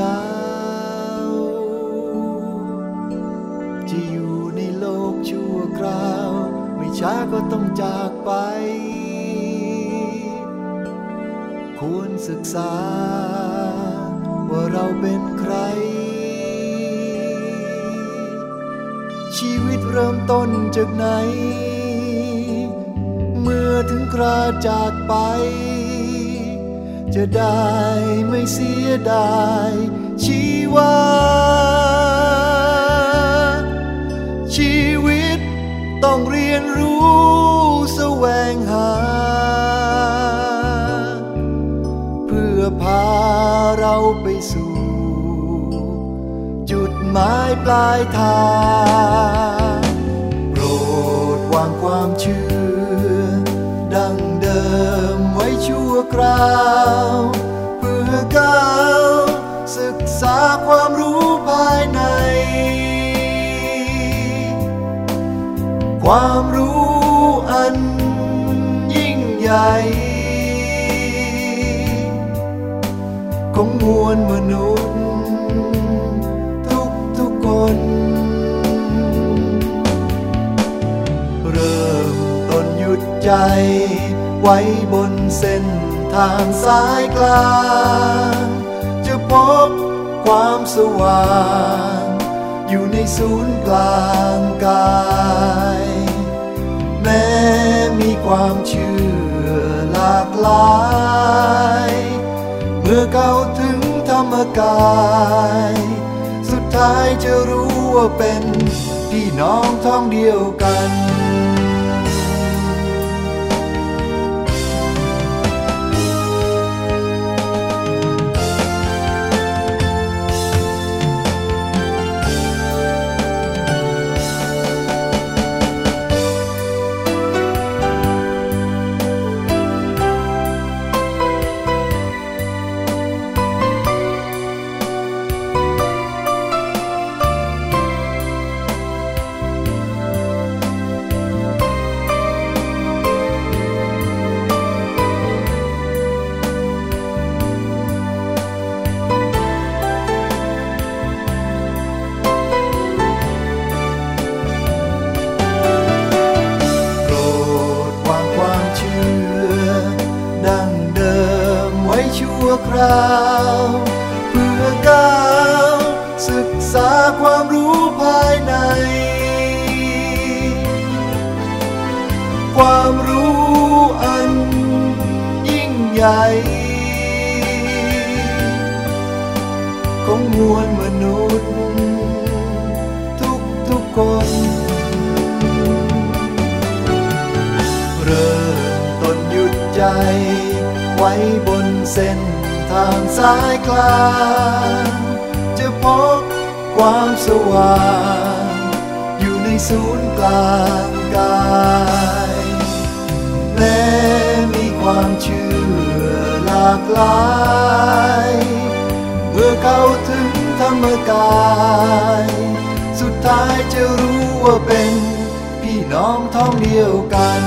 ดาว จะอยู่ในโลกชั่วคราว ไม่ช้าก็ต้องจากไป ควรศึกษา ว่าเราเป็นใคร ชีวิตเริ่มต้นจากไหน เมื่อถึงคราจากไป จะได้ไม่เสียดายชีวาชีวิตต้องเรียนรู้แสวงหา เพื่อพาเราไปสู่ จุดหมายปลายทาง ความรู้อันยิ่งใหญ่ของมวลมนุษย์ ทุกทุกๆคน เริ่มต้นหยุดใจไว้บนเส้นทางสายกลาง จะพบความสว่าง อยู่ในศูนย์กลางกาย ความเชื่อหลากหลาย เมื่อเข้าถึงธรรมกาย สุดท้ายจะรู้ว่าเป็นพี่น้องท้องเดียวกัน คราวเพื่อก้าวศึกษาความรู้ภายใน ความรู้อันยิ่งใหญ่ของมวลมนุษย์ ทุกทุกๆคน เริ่มต้นหยุดใจไว้บนเส้น ทางสายกลาง จะพบความสว่าง อยู่ในศูนย์กลางกายแม้มีความเชื่อหลากหลายเมื่อเข้าถึงธรรมกาย สุดท้ายจะรู้ว่าเป็น พี่น้องท้องเดียวกัน